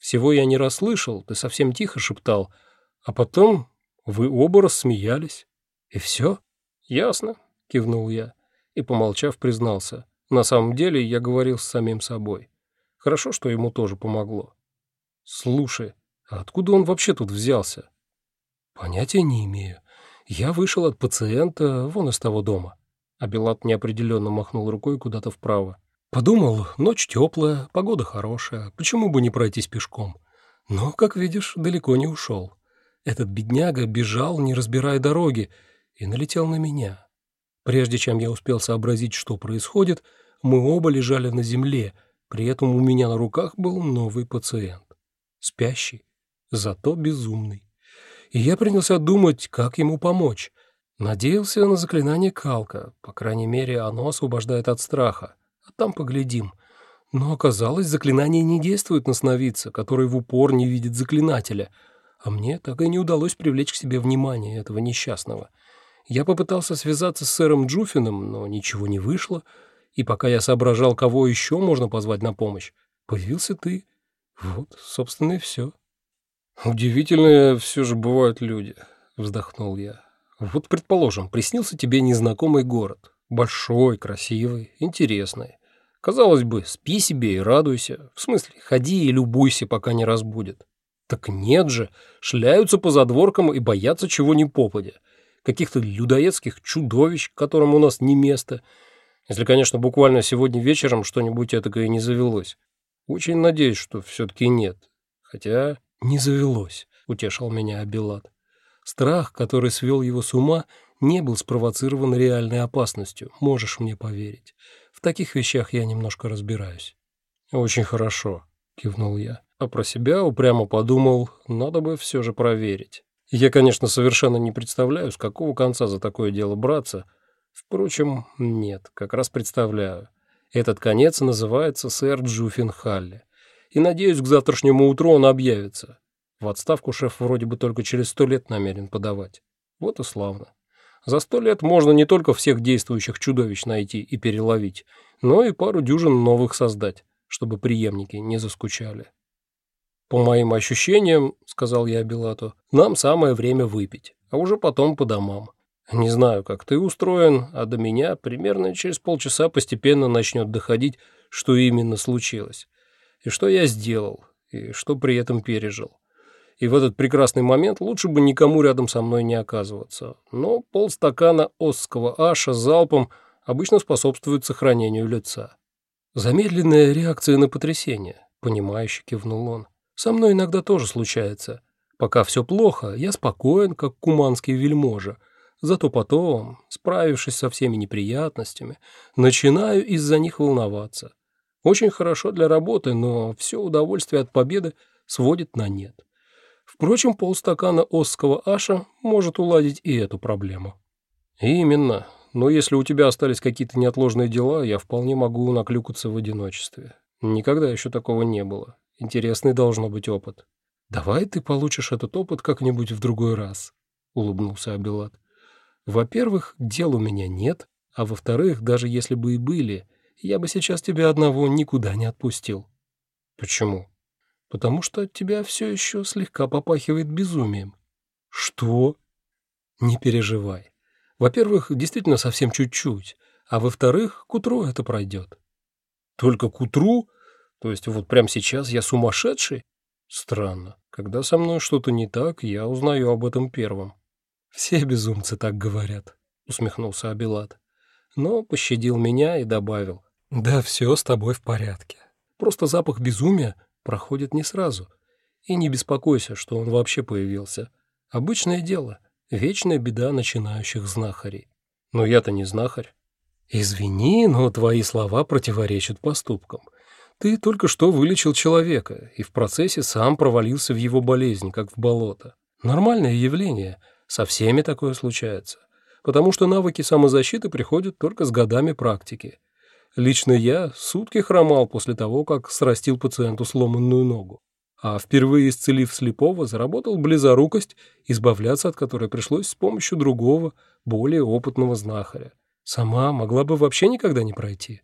Всего я не расслышал, ты совсем тихо шептал, а потом вы оба рассмеялись. И все? Ясно, кивнул я и, помолчав, признался. На самом деле я говорил с самим собой. Хорошо, что ему тоже помогло. Слушай, а откуда он вообще тут взялся? Понятия не имею. Я вышел от пациента вон из того дома. А Белат неопределенно махнул рукой куда-то вправо. Подумал, ночь теплая, погода хорошая, почему бы не пройтись пешком? Но, как видишь, далеко не ушел. Этот бедняга бежал, не разбирая дороги, и налетел на меня. Прежде чем я успел сообразить, что происходит, мы оба лежали на земле, при этом у меня на руках был новый пациент. Спящий, зато безумный. И я принялся думать, как ему помочь. Надеялся на заклинание Калка, по крайней мере, оно освобождает от страха. Там поглядим. Но оказалось, заклинание не действует на сновидца, который в упор не видит заклинателя. А мне так и не удалось привлечь к себе внимание этого несчастного. Я попытался связаться с сэром Джуфином, но ничего не вышло. И пока я соображал, кого еще можно позвать на помощь, появился ты. Вот, собственно, и все. «Удивительные все же бывают люди», — вздохнул я. Вот, предположим, приснился тебе незнакомый город. Большой, красивый, интересный. Казалось бы, спи себе и радуйся. В смысле, ходи и любуйся, пока не разбудит. Так нет же, шляются по задворкам и боятся чего ни попадя. Каких-то людоедских чудовищ, которым у нас не место. Если, конечно, буквально сегодня вечером что-нибудь этакое не завелось. Очень надеюсь, что все-таки нет. Хотя не завелось, утешил меня Абилат. Страх, который свел его с ума, не был спровоцирован реальной опасностью, можешь мне поверить. В таких вещах я немножко разбираюсь». «Очень хорошо», — кивнул я. А про себя упрямо подумал, надо бы все же проверить. Я, конечно, совершенно не представляю, с какого конца за такое дело браться. Впрочем, нет, как раз представляю. Этот конец называется сэр Джуффин Халли. И, надеюсь, к завтрашнему утру он объявится. В отставку шеф вроде бы только через сто лет намерен подавать. Вот и славно. За сто лет можно не только всех действующих чудовищ найти и переловить, но и пару дюжин новых создать, чтобы преемники не заскучали. «По моим ощущениям, — сказал я Белату, — нам самое время выпить, а уже потом по домам. Не знаю, как ты устроен, а до меня примерно через полчаса постепенно начнет доходить, что именно случилось, и что я сделал, и что при этом пережил и в этот прекрасный момент лучше бы никому рядом со мной не оказываться. Но полстакана осского аша залпом обычно способствует сохранению лица. Замедленная реакция на потрясение, понимающе кивнул он. Со мной иногда тоже случается. Пока все плохо, я спокоен, как куманский вельможа. Зато потом, справившись со всеми неприятностями, начинаю из-за них волноваться. Очень хорошо для работы, но все удовольствие от победы сводит на нет. Впрочем, полстакана осского аша может уладить и эту проблему. Именно. Но если у тебя остались какие-то неотложные дела, я вполне могу наклюкаться в одиночестве. Никогда еще такого не было. Интересный должно быть опыт. Давай ты получишь этот опыт как-нибудь в другой раз, улыбнулся Абилат. Во-первых, дел у меня нет, а во-вторых, даже если бы и были, я бы сейчас тебя одного никуда не отпустил. Почему? Потому что от тебя все еще слегка попахивает безумием». «Что?» «Не переживай. Во-первых, действительно совсем чуть-чуть, а во-вторых, к утру это пройдет». «Только к утру? То есть вот прямо сейчас я сумасшедший?» «Странно. Когда со мной что-то не так, я узнаю об этом первым». «Все безумцы так говорят», — усмехнулся Абилат. Но пощадил меня и добавил. «Да все с тобой в порядке. Просто запах безумия проходит не сразу. И не беспокойся, что он вообще появился. Обычное дело, вечная беда начинающих знахарей. Но я-то не знахарь. Извини, но твои слова противоречат поступкам. Ты только что вылечил человека и в процессе сам провалился в его болезнь, как в болото. Нормальное явление, со всеми такое случается. Потому что навыки самозащиты приходят только с годами практики. Лично я сутки хромал после того, как срастил пациенту сломанную ногу. А впервые исцелив слепого, заработал близорукость, избавляться от которой пришлось с помощью другого, более опытного знахаря. Сама могла бы вообще никогда не пройти.